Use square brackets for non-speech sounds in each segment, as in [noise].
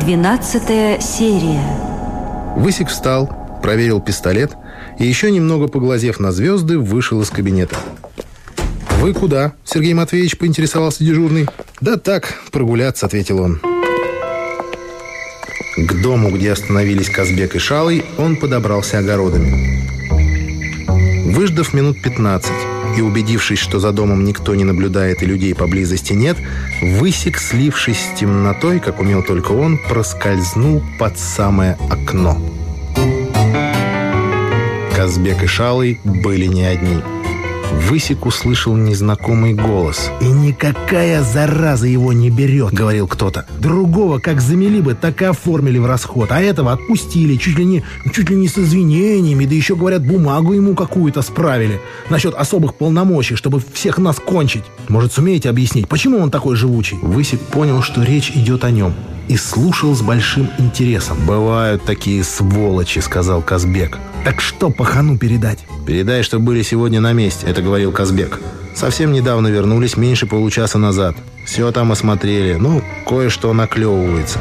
Двенадцатая серия. Высик встал, проверил пистолет и еще немного поглазев на звезды, вышел из кабинета. «Вы куда?» — Сергей Матвеевич поинтересовался дежурный. «Да так, прогуляться», — ответил он. К дому, где остановились Казбек и Шалый, он подобрался огородами. Выждав минут 15 и убедившись, что за домом никто не наблюдает и людей поблизости нет, Высек, слившись с темнотой, как умел только он, проскользнул под самое окно. Казбек и Шалый были не одни – Высик услышал незнакомый голос. «И никакая зараза его не берет», — говорил кто-то. «Другого как замели бы, так и оформили в расход, а этого отпустили, чуть ли не, чуть ли не с извинениями, да еще, говорят, бумагу ему какую-то справили насчет особых полномочий, чтобы всех нас кончить. Может, сумеете объяснить, почему он такой живучий?» Высик понял, что речь идет о нем и слушал с большим интересом. «Бывают такие сволочи», — сказал Казбек. «Так что пахану передать?» «Передай, что были сегодня на месте», — это говорил Казбек. «Совсем недавно вернулись, меньше получаса назад. Все там осмотрели. Ну, кое-что наклевывается».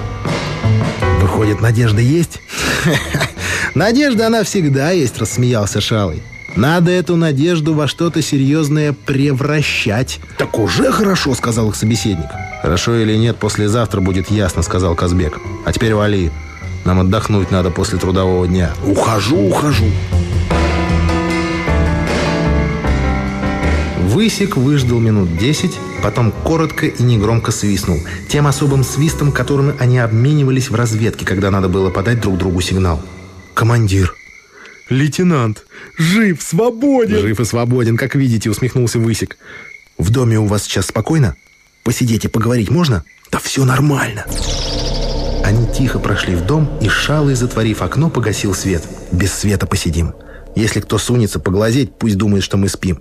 «Выходит, надежда есть?» [laughs] «Надежда она всегда есть», — рассмеялся Шалый. Надо эту надежду во что-то серьезное превращать. Так уже хорошо, сказал их собеседник. Хорошо или нет, послезавтра будет ясно, сказал Казбек. А теперь вали. Нам отдохнуть надо после трудового дня. Ухожу, ухожу. Высик выждал минут десять, потом коротко и негромко свистнул. Тем особым свистом, которым они обменивались в разведке, когда надо было подать друг другу сигнал. «Командир!» «Лейтенант! Жив, свободен!» «Жив и свободен, как видите», — усмехнулся Высик. «В доме у вас сейчас спокойно? Посидеть и поговорить можно?» «Да все нормально!» Они тихо прошли в дом, и Шалый, затворив окно, погасил свет. «Без света посидим. Если кто сунется поглазеть, пусть думает, что мы спим.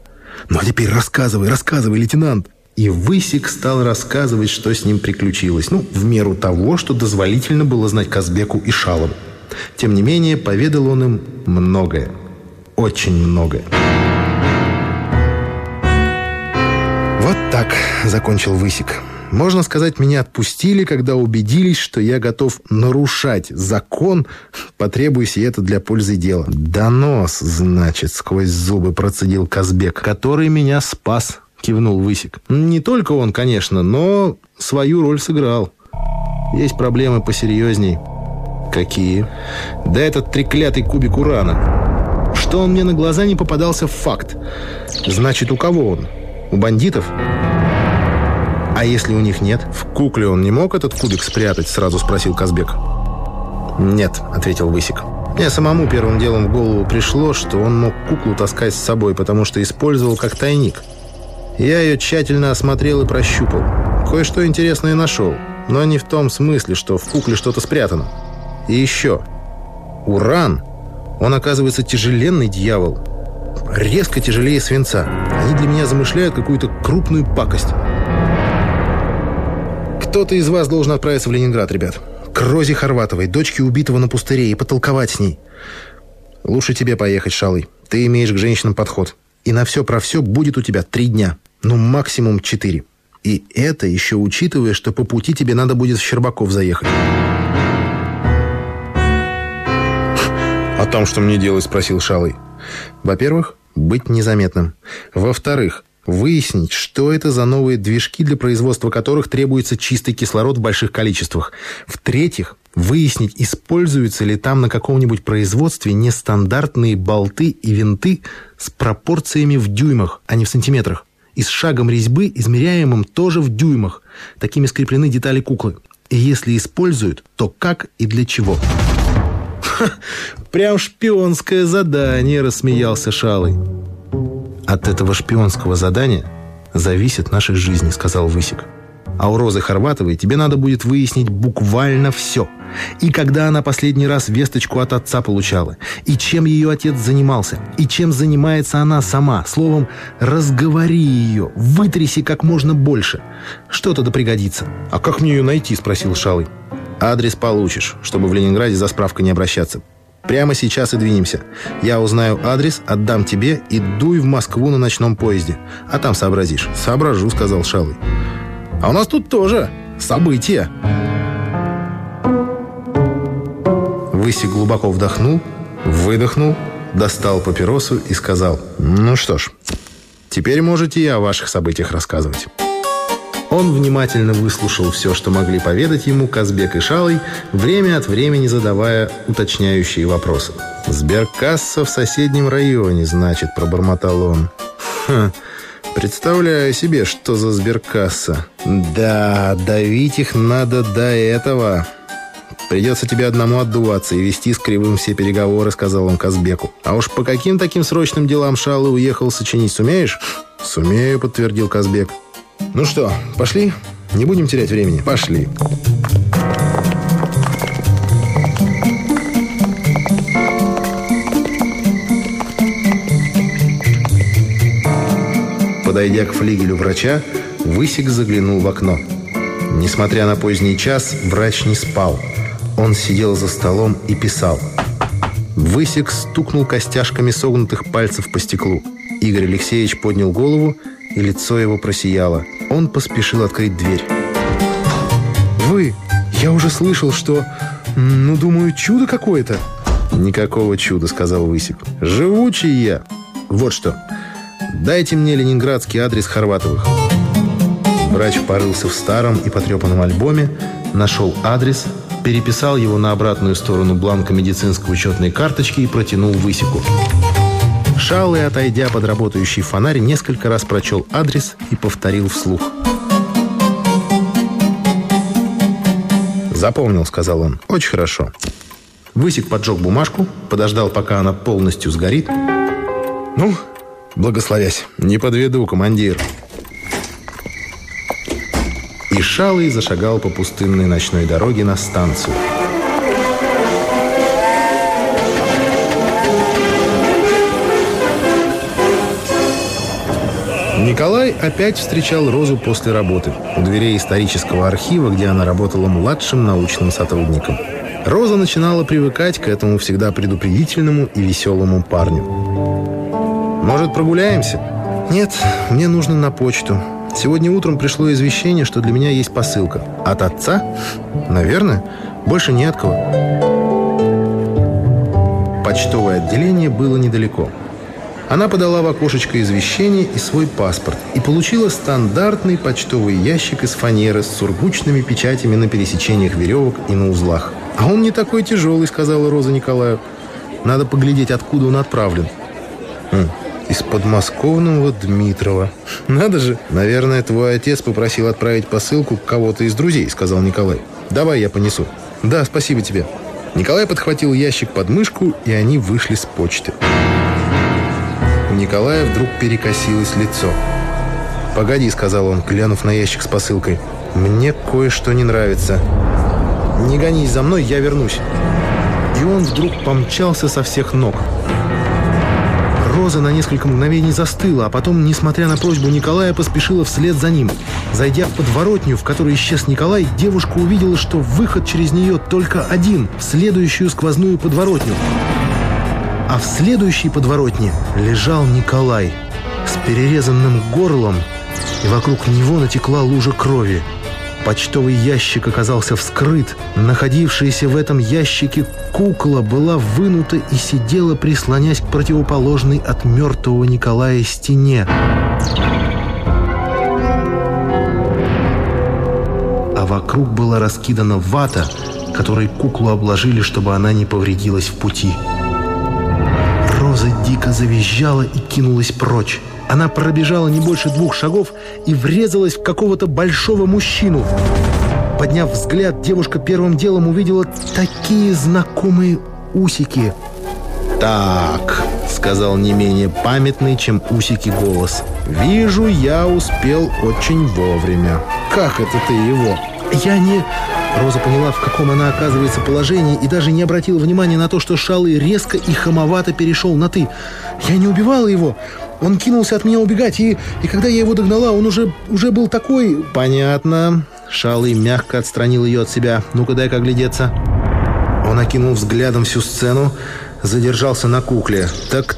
Ну а теперь рассказывай, рассказывай, лейтенант!» И Высик стал рассказывать, что с ним приключилось. Ну, в меру того, что дозволительно было знать Казбеку и Шалому. Тем не менее, поведал он им многое. Очень многое. «Вот так», — закончил Высик. «Можно сказать, меня отпустили, когда убедились, что я готов нарушать закон, потребуйся это для пользы дела». «Донос, значит», — сквозь зубы процедил Казбек, «который меня спас», — кивнул Высик. «Не только он, конечно, но свою роль сыграл. Есть проблемы посерьезней». Какие? Да этот треклятый кубик урана. Что он мне на глаза не попадался в факт. Значит, у кого он? У бандитов? А если у них нет? В кукле он не мог этот кубик спрятать? Сразу спросил Казбек. Нет, ответил Высик. Мне самому первым делом в голову пришло, что он мог куклу таскать с собой, потому что использовал как тайник. Я ее тщательно осмотрел и прощупал. Кое-что интересное нашел, но не в том смысле, что в кукле что-то спрятано. И еще. Уран, он оказывается тяжеленный дьявол. Резко тяжелее свинца. Они для меня замышляют какую-то крупную пакость. Кто-то из вас должен отправиться в Ленинград, ребят. К Розе Хорватовой, дочке убитого на пустыре, и потолковать с ней. Лучше тебе поехать, Шалый. Ты имеешь к женщинам подход. И на все про все будет у тебя три дня. Ну, максимум четыре. И это еще учитывая, что по пути тебе надо будет в Щербаков заехать. «О том, что мне делать?» – спросил Шалый. «Во-первых, быть незаметным. Во-вторых, выяснить, что это за новые движки, для производства которых требуется чистый кислород в больших количествах. В-третьих, выяснить, используются ли там на каком-нибудь производстве нестандартные болты и винты с пропорциями в дюймах, а не в сантиметрах. И с шагом резьбы, измеряемым тоже в дюймах. Такими скреплены детали куклы. И если используют, то как и для чего?» прям шпионское задание», — рассмеялся Шалый. «От этого шпионского задания зависит наша жизнь», — сказал Высик. «А у Розы Хорватовой тебе надо будет выяснить буквально все. И когда она последний раз весточку от отца получала, и чем ее отец занимался, и чем занимается она сама. Словом, разговори ее, вытряси как можно больше. Что-то да пригодится». «А как мне ее найти?» — спросил Шалый. Адрес получишь, чтобы в Ленинграде за справкой не обращаться. Прямо сейчас и двинемся. Я узнаю адрес, отдам тебе и дуй в Москву на ночном поезде. А там сообразишь. Соображу, сказал Шалый. А у нас тут тоже события. Высик глубоко вдохнул, выдохнул, достал папиросу и сказал, «Ну что ж, теперь можете и о ваших событиях рассказывать». Он внимательно выслушал все, что могли поведать ему Казбек и Шалый, время от времени задавая уточняющие вопросы. «Сберкасса в соседнем районе, значит», — пробормотал он. «Хм, представляю себе, что за сберкасса. Да, давить их надо до этого». «Придется тебе одному отдуваться и вести с Кривым все переговоры», — сказал он Казбеку. «А уж по каким таким срочным делам Шалы уехал сочинить сумеешь?» «Сумею», — подтвердил Казбек. «Ну что, пошли? Не будем терять времени. Пошли». Подойдя к флигелю врача, Высик заглянул в окно. Несмотря на поздний час, врач не спал. Он сидел за столом и писал. Высик стукнул костяшками согнутых пальцев по стеклу. Игорь Алексеевич поднял голову, и лицо его просияло. Он поспешил открыть дверь. «Вы! Я уже слышал, что... Ну, думаю, чудо какое-то!» «Никакого чуда», — сказал Высик. «Живучий я! Вот что!» Дайте мне ленинградский адрес Хорватовых. Врач порылся в старом и потрепанном альбоме, нашел адрес, переписал его на обратную сторону бланка медицинской учетной карточки и протянул высеку. Шалый, отойдя под работающий фонарь, несколько раз прочел адрес и повторил вслух. «Запомнил», — сказал он. «Очень хорошо». Высек поджег бумажку, подождал, пока она полностью сгорит. «Ну, Благословясь. Не подведу, командир. И Шалый зашагал по пустынной ночной дороге на станцию. Николай опять встречал Розу после работы у дверей исторического архива, где она работала младшим научным сотрудником. Роза начинала привыкать к этому всегда предупредительному и веселому парню. Может, прогуляемся? Нет, мне нужно на почту. Сегодня утром пришло извещение, что для меня есть посылка. От отца? Наверное. Больше не от кого. Почтовое отделение было недалеко. Она подала в окошечко извещение и свой паспорт и получила стандартный почтовый ящик из фанеры с сургучными печатями на пересечениях веревок и на узлах. «А он не такой тяжелый», — сказала Роза Николаю. «Надо поглядеть, откуда он отправлен». «Хм, из подмосковного Дмитрова. Надо же. Наверное, твой отец попросил отправить посылку к кого-то из друзей, сказал Николай. Давай я понесу. Да, спасибо тебе. Николай подхватил ящик под мышку, и они вышли с почты. У Николая вдруг перекосилось лицо. «Погоди», — сказал он, глянув на ящик с посылкой. «Мне кое-что не нравится. Не гонись за мной, я вернусь». И он вдруг помчался со всех ног. Роза на несколько мгновений застыла, а потом, несмотря на просьбу Николая, поспешила вслед за ним. Зайдя в подворотню, в которой исчез Николай, девушка увидела, что выход через нее только один, в следующую сквозную подворотню. А в следующей подворотне лежал Николай с перерезанным горлом, и вокруг него натекла лужа крови. Почтовый ящик оказался вскрыт. Находившаяся в этом ящике кукла была вынута и сидела, прислонясь к противоположной от мертвого Николая стене. А вокруг была раскидана вата, которой куклу обложили, чтобы она не повредилась в пути. Роза дико завизжала и кинулась прочь. Она пробежала не больше двух шагов и врезалась в какого-то большого мужчину. Подняв взгляд, девушка первым делом увидела такие знакомые усики. «Так», — сказал не менее памятный, чем усики голос. «Вижу, я успел очень вовремя. Как это ты его?» «Я не...» Роза поняла, в каком она оказывается положении, и даже не обратила внимания на то, что Шалый резко и хамовато перешел на «ты». «Я не убивала его. Он кинулся от меня убегать, и, и когда я его догнала, он уже, уже был такой...» «Понятно». Шалый мягко отстранил ее от себя. «Ну-ка, дай-ка оглядеться». Он окинул взглядом всю сцену, задержался на кукле. «Так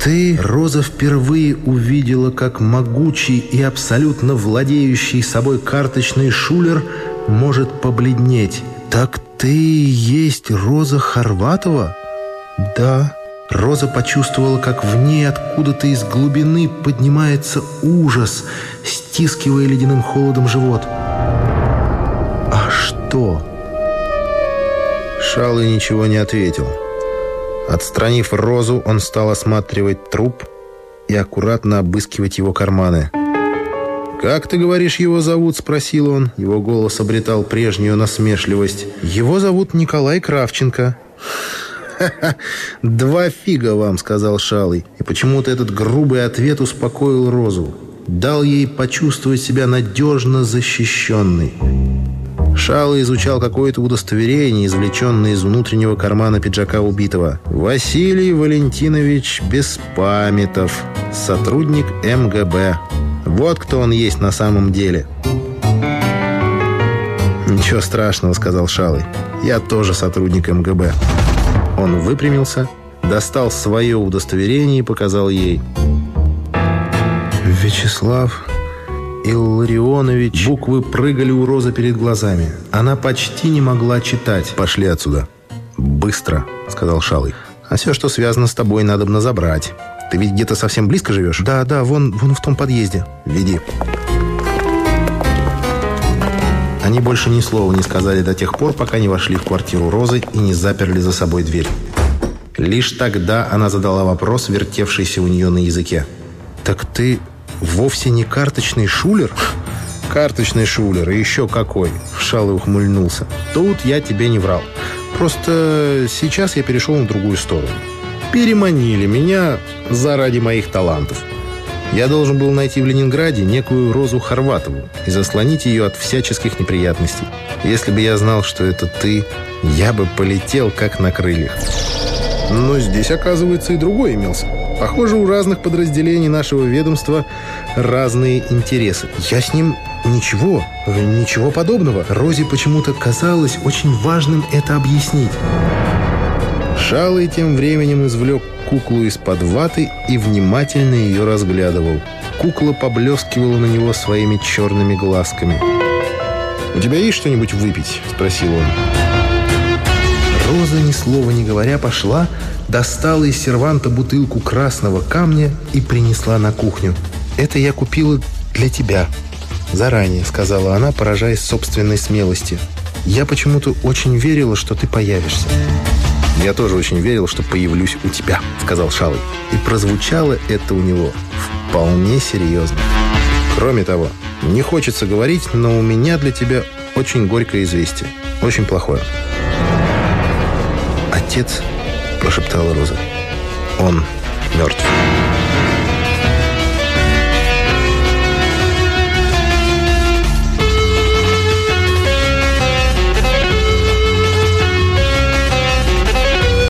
ты, Роза, впервые увидела, как могучий и абсолютно владеющий собой карточный шулер может побледнеть, «Так ты есть Роза Хорватова?» «Да». Роза почувствовала, как в ней откуда-то из глубины поднимается ужас, стискивая ледяным холодом живот. «А что?» Шалый ничего не ответил. Отстранив Розу, он стал осматривать труп и аккуратно обыскивать его карманы. «Как ты говоришь, его зовут?» – спросил он. Его голос обретал прежнюю насмешливость. «Его зовут Николай Кравченко». «Ха-ха! Два фига вам!» — сказал Шалый. И почему-то этот грубый ответ успокоил Розу. Дал ей почувствовать себя надежно защищенной. Шалый изучал какое-то удостоверение, извлеченное из внутреннего кармана пиджака убитого. Василий Валентинович Беспамятов, сотрудник МГБ. Вот кто он есть на самом деле. «Ничего страшного», — сказал Шалый. «Я тоже сотрудник МГБ». Он выпрямился, достал свое удостоверение и показал ей. «Вячеслав Илларионович...» Буквы прыгали у Розы перед глазами. Она почти не могла читать. «Пошли отсюда». «Быстро», — сказал Шалый. «А все, что связано с тобой, надо бы забрать. Ты ведь где-то совсем близко живешь?» «Да, да, вон, вон в том подъезде». «Веди». Они больше ни слова не сказали до тех пор, пока не вошли в квартиру Розы и не заперли за собой дверь. Лишь тогда она задала вопрос, вертевшийся у нее на языке. «Так ты вовсе не карточный шулер?» [laughs] «Карточный шулер, и еще какой!» Шалый ухмыльнулся. «Тут я тебе не врал. Просто сейчас я перешел на другую сторону. Переманили меня заради моих талантов. Я должен был найти в Ленинграде некую Розу Хорватову и заслонить ее от всяческих неприятностей. Если бы я знал, что это ты, я бы полетел как на крыльях. Но здесь, оказывается, и другой имелся. Похоже, у разных подразделений нашего ведомства разные интересы. Я с ним ничего, ничего подобного. Розе почему-то казалось очень важным это объяснить. Шалый тем временем извлек куклу из-под ваты и внимательно ее разглядывал. Кукла поблескивала на него своими черными глазками. «У тебя есть что-нибудь выпить?» – спросил он. Роза, ни слова не говоря, пошла, достала из серванта бутылку красного камня и принесла на кухню. «Это я купила для тебя. Заранее», — сказала она, поражаясь собственной смелости. «Я почему-то очень верила, что ты появишься». «Я тоже очень верил, что появлюсь у тебя», — сказал Шалый. И прозвучало это у него вполне серьезно. Кроме того, не хочется говорить, но у меня для тебя очень горькое известие. Очень плохое. «Отец», — прошептала Роза, — «он мертв».